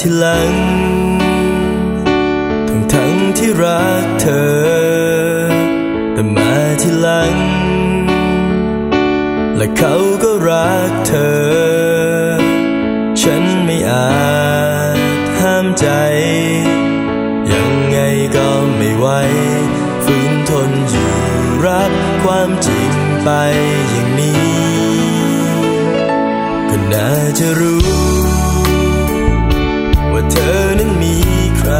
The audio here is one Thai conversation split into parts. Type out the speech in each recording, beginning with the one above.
ที่หลัง ทั้งทั้งที่รักเธอ แต่มาที่หลัง และเขาก็รักเธอ ฉันไม่อาจห้ามใจ ยังไงก็ไม่ไหวฝืนทนอยู่รับความจริงไปอย่างนี้ ก็น่าจะรู้ ว่าเธอนั้นมีใคร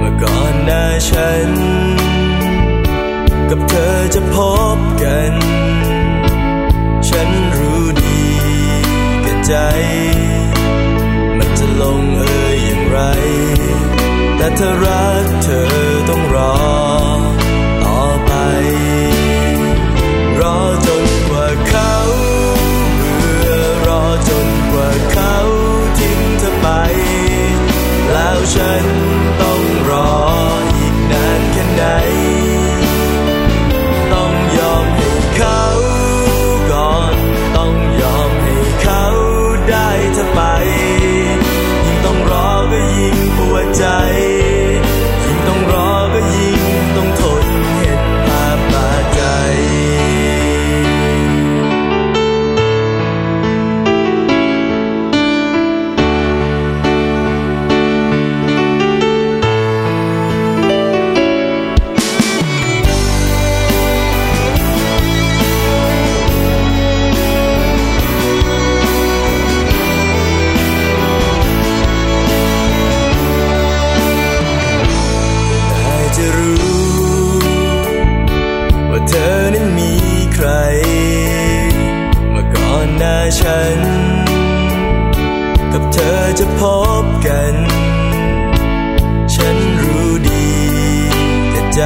มาก่อนหน้าฉัน กับเธอจะพบกัน ฉันรู้ดีกับใจ มันจะลงเอยอย่างไร แต่ถ้ารักเธอต้องรอ ง เธอนั้นมีใคร มาก่อนหน้าฉัน กับเธอจะพบกัน ฉันรู้ดีแต่ใจ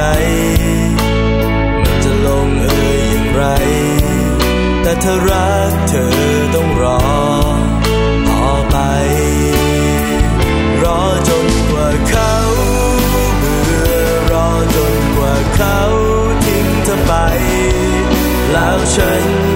มันจะลงเอยอย่างไร แต่ถ้ารักเธอ ไป แล้วฉัน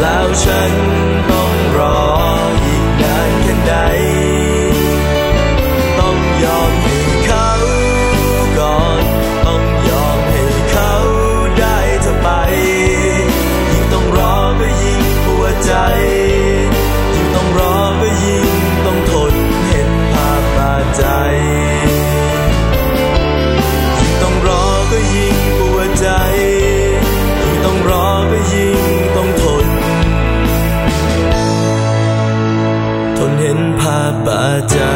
แล้วฉันต้องรออีกนานแค่ไหน baca